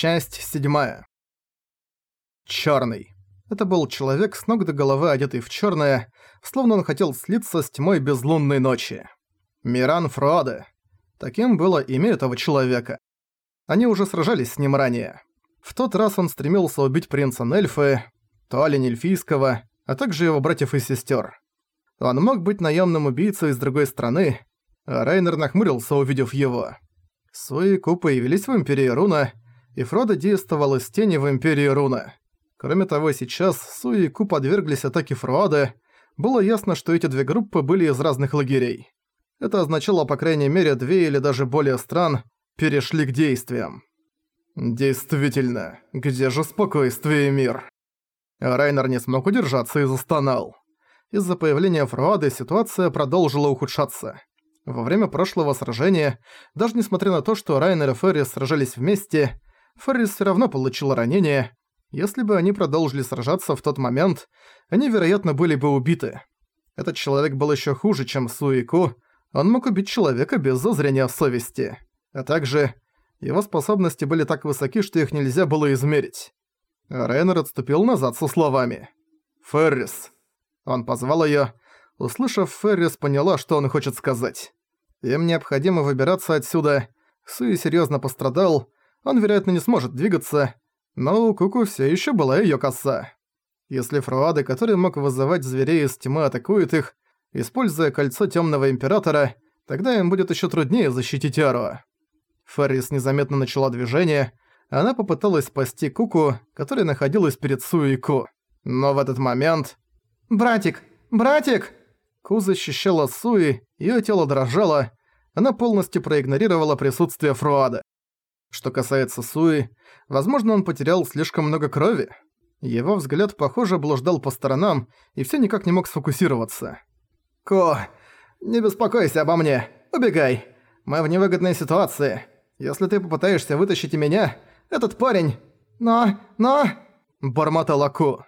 Часть седьмая. Чёрный. Это был человек с ног до головы одетый в чёрное, словно он хотел слиться с тьмой безлунной ночи. Миран Фроаде. Таким было имя этого человека. Они уже сражались с ним ранее. В тот раз он стремился убить принца Нельфы, Туалин Эльфийского, а также его братьев и сестер. Он мог быть наемным убийцей из другой страны, а Райнер нахмурился, увидев его. Суику появились в Империи Руна, и Фродо действовал из тени в Империи Руна. Кроме того, сейчас Суику подверглись атаке Фруада, было ясно, что эти две группы были из разных лагерей. Это означало, по крайней мере, две или даже более стран перешли к действиям. Действительно, где же спокойствие и мир? Райнер не смог удержаться и застонал. Из-за появления Фруады ситуация продолжила ухудшаться. Во время прошлого сражения, даже несмотря на то, что Райнер и Феррис сражались вместе, Феррис всё равно получил ранение. Если бы они продолжили сражаться в тот момент, они, вероятно, были бы убиты. Этот человек был ещё хуже, чем Суику, он мог убить человека без зазрения совести. А также его способности были так высоки, что их нельзя было измерить. Рейнер отступил назад со словами. «Феррис». Он позвал её. Услышав, Феррис поняла, что он хочет сказать. Им необходимо выбираться отсюда. Суи серьёзно пострадал, он, вероятно, не сможет двигаться, но у Куку всё ещё была её коса. Если Фруады, который мог вызывать зверей из тьмы, атакует их, используя кольцо Тёмного Императора, тогда им будет ещё труднее защитить Ару. Феррис незаметно начала движение, она попыталась спасти Куку, которая находилась перед Суику. Но в этот момент... «Братик! Братик!» Ку защищала Суи, её тело дрожало, она полностью проигнорировала присутствие Фруада. Что касается Суи, возможно, он потерял слишком много крови. Его взгляд, похоже, блуждал по сторонам и все никак не мог сфокусироваться. «Ко, не беспокойся обо мне. Убегай. Мы в невыгодной ситуации. Если ты попытаешься вытащить меня, этот парень... Но... но...» Бормотала Ко.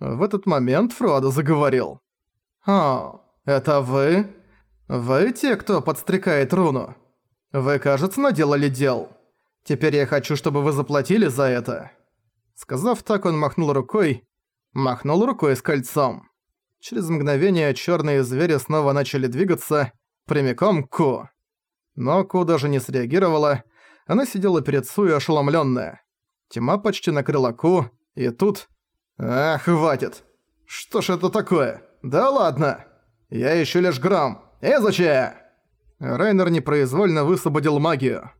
В этот момент Фруадо заговорил. «О, это вы? Вы те, кто подстрекает руну? Вы, кажется, наделали дел». Теперь я хочу, чтобы вы заплатили за это». Сказав так, он махнул рукой, махнул рукой с кольцом. Через мгновение черные звери снова начали двигаться прямиком к Ку. Но Ку даже не среагировала, она сидела перед Суи ошеломленная. Тьма почти накрыла Ку, и тут... «Ах, хватит! Что ж это такое? Да ладно! Я еще лишь грамм! Изучи!» Райнер непроизвольно высвободил магию.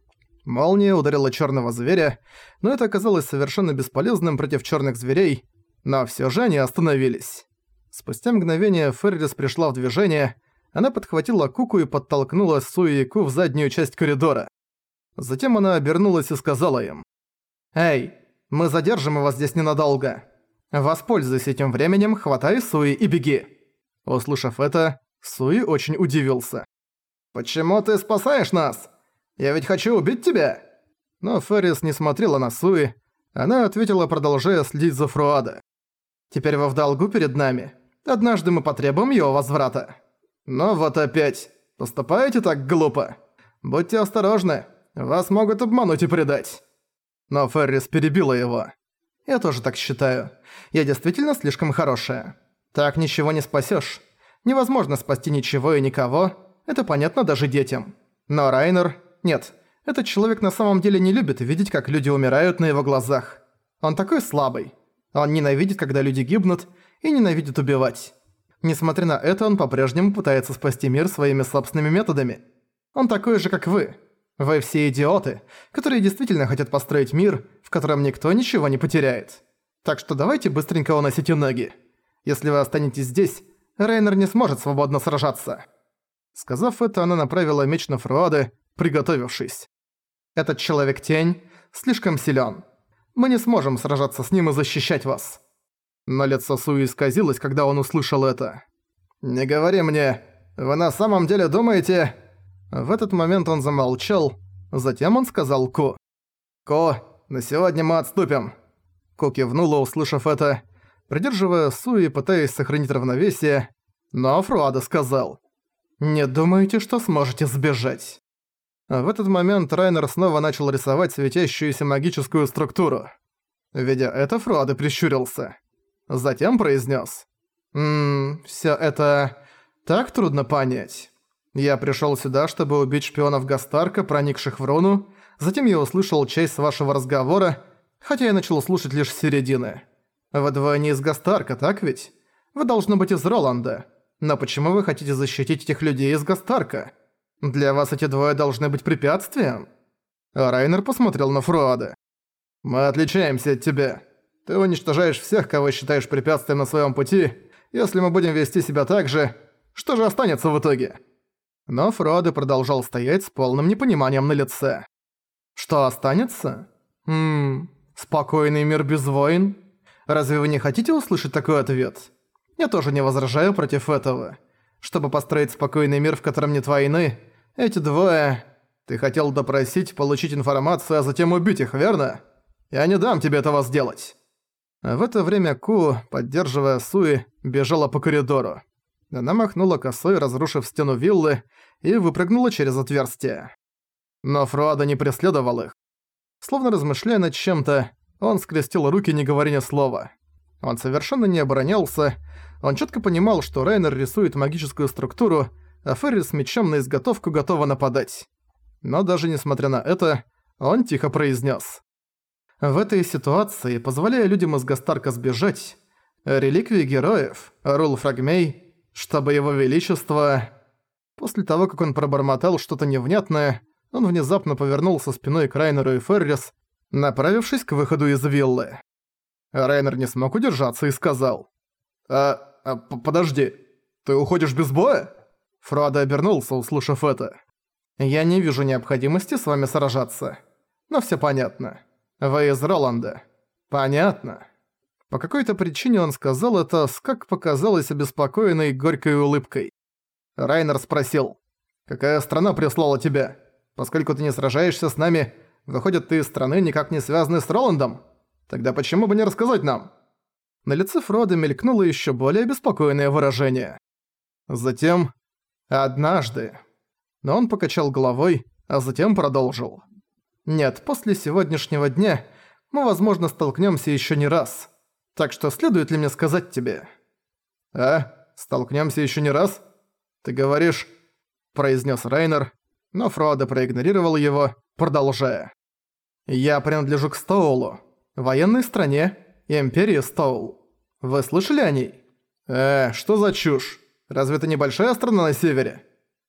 Молния ударила черного зверя, но это оказалось совершенно бесполезным против черных зверей, но все же они остановились. Спустя мгновение Феррис пришла в движение, она подхватила Куку и подтолкнула Суи и Ку в заднюю часть коридора. Затем она обернулась и сказала им. «Эй, мы задержим вас здесь ненадолго. Воспользуйся этим временем, хватай Суи и беги». Услышав это, Суи очень удивился. «Почему ты спасаешь нас?» Я ведь хочу убить тебя!» Но Феррис не смотрела на Суи. Она ответила, продолжая следить за Фруада. «Теперь вы в долгу перед нами. Однажды мы потребуем его возврата». «Но вот опять. Поступаете так глупо. Будьте осторожны. Вас могут обмануть и предать». Но Феррис перебила его. «Я тоже так считаю. Я действительно слишком хорошая. Так ничего не спасёшь. Невозможно спасти ничего и никого. Это понятно даже детям. Но Райнер нет, этот человек на самом деле не любит видеть, как люди умирают на его глазах. Он такой слабый. Он ненавидит, когда люди гибнут, и ненавидит убивать. Несмотря на это, он по-прежнему пытается спасти мир своими собственными методами. Он такой же, как вы. Вы все идиоты, которые действительно хотят построить мир, в котором никто ничего не потеряет. Так что давайте быстренько уносите ноги. Если вы останетесь здесь, Рейнер не сможет свободно сражаться». Сказав это, она направила меч на Фруаде, приготовившись. Этот Человек-тень слишком силен. Мы не сможем сражаться с ним и защищать вас. Но лицо Суи исказилось, когда он услышал это. «Не говори мне, вы на самом деле думаете...» В этот момент он замолчал, затем он сказал Ку. «Ку, на сегодня мы отступим». Ку кивнула, услышав это, придерживая Суи, пытаясь сохранить равновесие, но Фруада сказал. «Не думаете, что сможете сбежать?» В этот момент Райнер снова начал рисовать светящуюся магическую структуру. Видя это, Фруаде прищурился. Затем произнес: «Ммм, всё это так трудно понять. Я пришёл сюда, чтобы убить шпионов Гастарка, проникших в руну, затем я услышал часть вашего разговора, хотя я начал слушать лишь с середины. Вы двое не из Гастарка, так ведь? Вы должны быть из Роланда. Но почему вы хотите защитить этих людей из Гастарка? Для вас эти двое должны быть препятствием?» Райнер посмотрел на Фруада. «Мы отличаемся от тебя. Ты уничтожаешь всех, кого считаешь препятствием на своем пути. Если мы будем вести себя так же, что же останется в итоге?» Но Фруаде продолжал стоять с полным непониманием на лице. «Что останется? Ммм, спокойный мир без войн? Разве вы не хотите услышать такой ответ? Я тоже не возражаю против этого. Чтобы построить спокойный мир, в котором нет войны, эти двое... Ты хотел допросить, получить информацию, а затем убить их, верно? Я не дам тебе этого сделать». В это время Ку, поддерживая Суи, бежала по коридору. Она махнула косой, разрушив стену виллы, и выпрыгнула через отверстие. Но Фруада не преследовал их. Словно размышляя над чем-то, он скрестил руки, не говоря ни слова. Он совершенно не оборонялся, он четко понимал, что Райнер рисует магическую структуру, а Ферри с мечом на изготовку готова нападать. Но даже несмотря на это, он тихо произнес: В этой ситуации, позволяя людям из Гастарка сбежать, реликвии героев, Рул Фрагмей, чтобы его величество... После того, как он пробормотал что-то невнятное, он внезапно повернулся спиной к Райнеру и Феррис, направившись к выходу из виллы. Райнер не смог удержаться и сказал. «А, а подожди, ты уходишь без боя?» Фродо обернулся, услышав это. «Я не вижу необходимости с вами сражаться. Но все понятно. Вы из Роланда. Понятно». По какой-то причине он сказал это с, как показалось, обеспокоенной горькой улыбкой. Райнер спросил, «Какая страна прислала тебя? Поскольку ты не сражаешься с нами, выходит, ты из страны, никак не связанной с Роландом? Тогда почему бы не рассказать нам?» На лице Фрода мелькнуло еще более беспокойное выражение. Затем «Однажды». Но он покачал головой, а затем продолжил. «Нет, после сегодняшнего дня мы, возможно, столкнемся еще не раз. Так что следует ли мне сказать тебе?» «А? Столкнемся еще не раз? Ты говоришь...» произнес Райнер, но Фродо проигнорировал его, продолжая. «Я принадлежу к Стоулу, военной стране Империи Стоул. Вы слышали о ней?» «Э, что за чушь? Разве это небольшая страна на севере?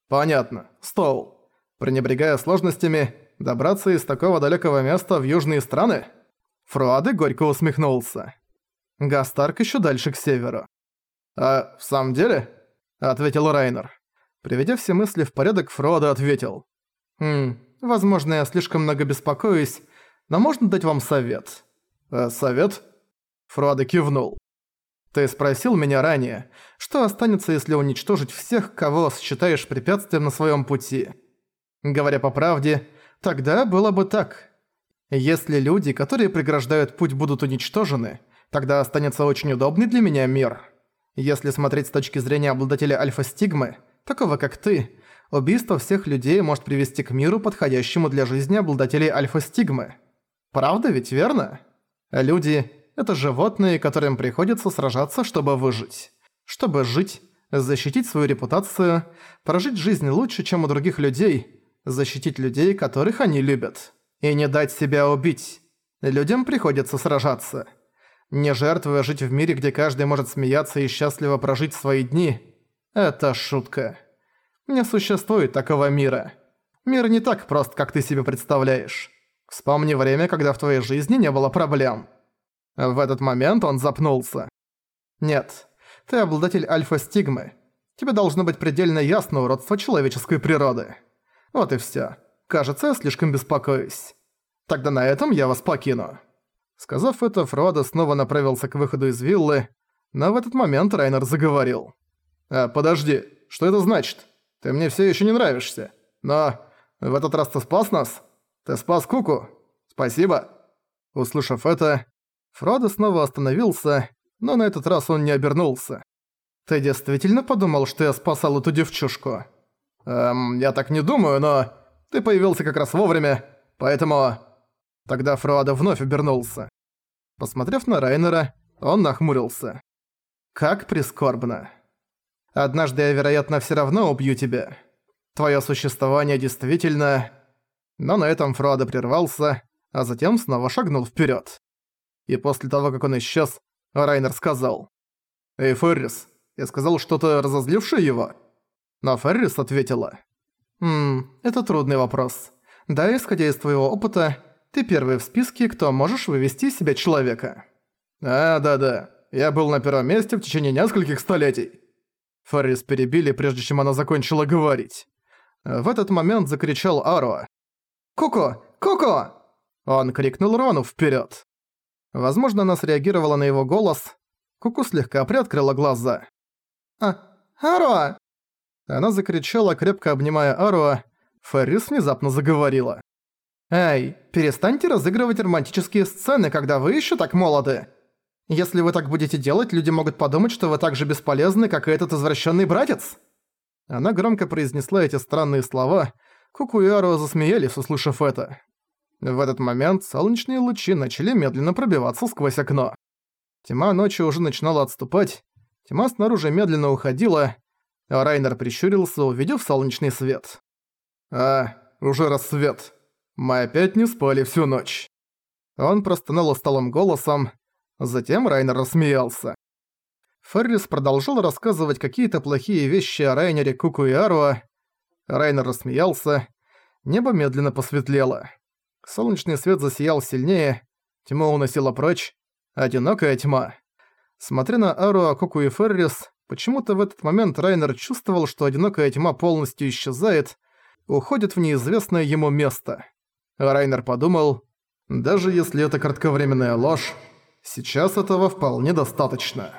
Понятно. Стоул. Пренебрегая сложностями, добраться из такого далекого места в южные страны? Фруаде горько усмехнулся. Гастарк еще дальше к северу. «А в самом деле?» – ответил Райнер. Приведя все мысли в порядок, Фруаде ответил. «Хм, возможно, я слишком много беспокоюсь, но можно дать вам совет?» «Э, «Совет?» Фруаде кивнул. Ты спросил меня ранее, что останется, если уничтожить всех, кого считаешь препятствием на своем пути. Говоря по правде, тогда было бы так. Если люди, которые преграждают путь, будут уничтожены, тогда останется очень удобный для меня мир. Если смотреть с точки зрения обладателя альфа-стигмы, такого как ты, убийство всех людей может привести к миру, подходящему для жизни обладателей альфа-стигмы. Правда ведь, верно? Люди это животные, которым приходится сражаться, чтобы выжить. Чтобы жить, защитить свою репутацию, прожить жизнь лучше, чем у других людей, защитить людей, которых они любят. И не дать себя убить. Людям приходится сражаться. Не жертвуя жить в мире, где каждый может смеяться и счастливо прожить свои дни. Это шутка. Не существует такого мира. Мир не так прост, как ты себе представляешь. Вспомни время, когда в твоей жизни не было проблем. В этот момент он запнулся. «Нет, ты обладатель альфа-стигмы. Тебе должно быть предельно ясно уродство человеческой природы. Вот и всё. Кажется, я слишком беспокоюсь. Тогда на этом я вас покину». Сказав это, Фродо снова направился к выходу из виллы, но в этот момент Райнер заговорил. «А, подожди, что это значит? Ты мне всё ещё не нравишься. Но в этот раз ты спас нас? Ты спас Куку? Спасибо». Услышав это, Фродо снова остановился, но на этот раз он не обернулся. «Ты действительно подумал, что я спасал эту девчушку?» «Эм, я так не думаю, но...» Ты появился как раз вовремя, поэтому...» Тогда Фруада вновь обернулся. Посмотрев на Райнера, он нахмурился. «Как прискорбно. Однажды я, вероятно, всё равно убью тебя. Твоё существование действительно...» Но на этом Фруада прервался, а затем снова шагнул вперёд. И после того, как он исчез, Райнер сказал. «Эй, Феррис, я сказал что-то разозлившее его?» Но Феррис ответила. «Ммм, это трудный вопрос. Да, исходя из твоего опыта, ты первый в списке, кто можешь вывести из себя человека». «А, да-да. Я был на первом месте в течение нескольких столетий». Феррис перебили, прежде чем она закончила говорить. В этот момент закричал Аруа. «Куку! Куку!» Он крикнул Рону вперед. Возможно, она среагировала на его голос. Куку слегка приоткрыла глаза. «А, Аруа!» Она закричала, крепко обнимая Аруа. Феррис внезапно заговорила. «Эй, перестаньте разыгрывать романтические сцены, когда вы еще так молоды. Если вы так будете делать, люди могут подумать, что вы так же бесполезны, как и этот извращенный братец». Она громко произнесла эти странные слова. Куку и Аруа засмеялись, услышав это. В этот момент солнечные лучи начали медленно пробиваться сквозь окно. Тьма ночи уже начинала отступать, тьма снаружи медленно уходила, а Райнер прищурился, увидев солнечный свет. «А, уже рассвет. Мы опять не спали всю ночь». Он простонал усталым голосом, затем Райнер рассмеялся. Феррис продолжил рассказывать какие-то плохие вещи о Райнере, Куку и Аруа. Райнер рассмеялся, небо медленно посветлело. Солнечный свет засиял сильнее, тьма уносила прочь, одинокая тьма. Смотря на Аруа, Куку и Феррис, Почему-то в этот момент Райнер чувствовал, что одинокая тьма полностью исчезает, уходит в неизвестное ему место. Райнер подумал, даже если это кратковременная ложь, сейчас этого вполне достаточно.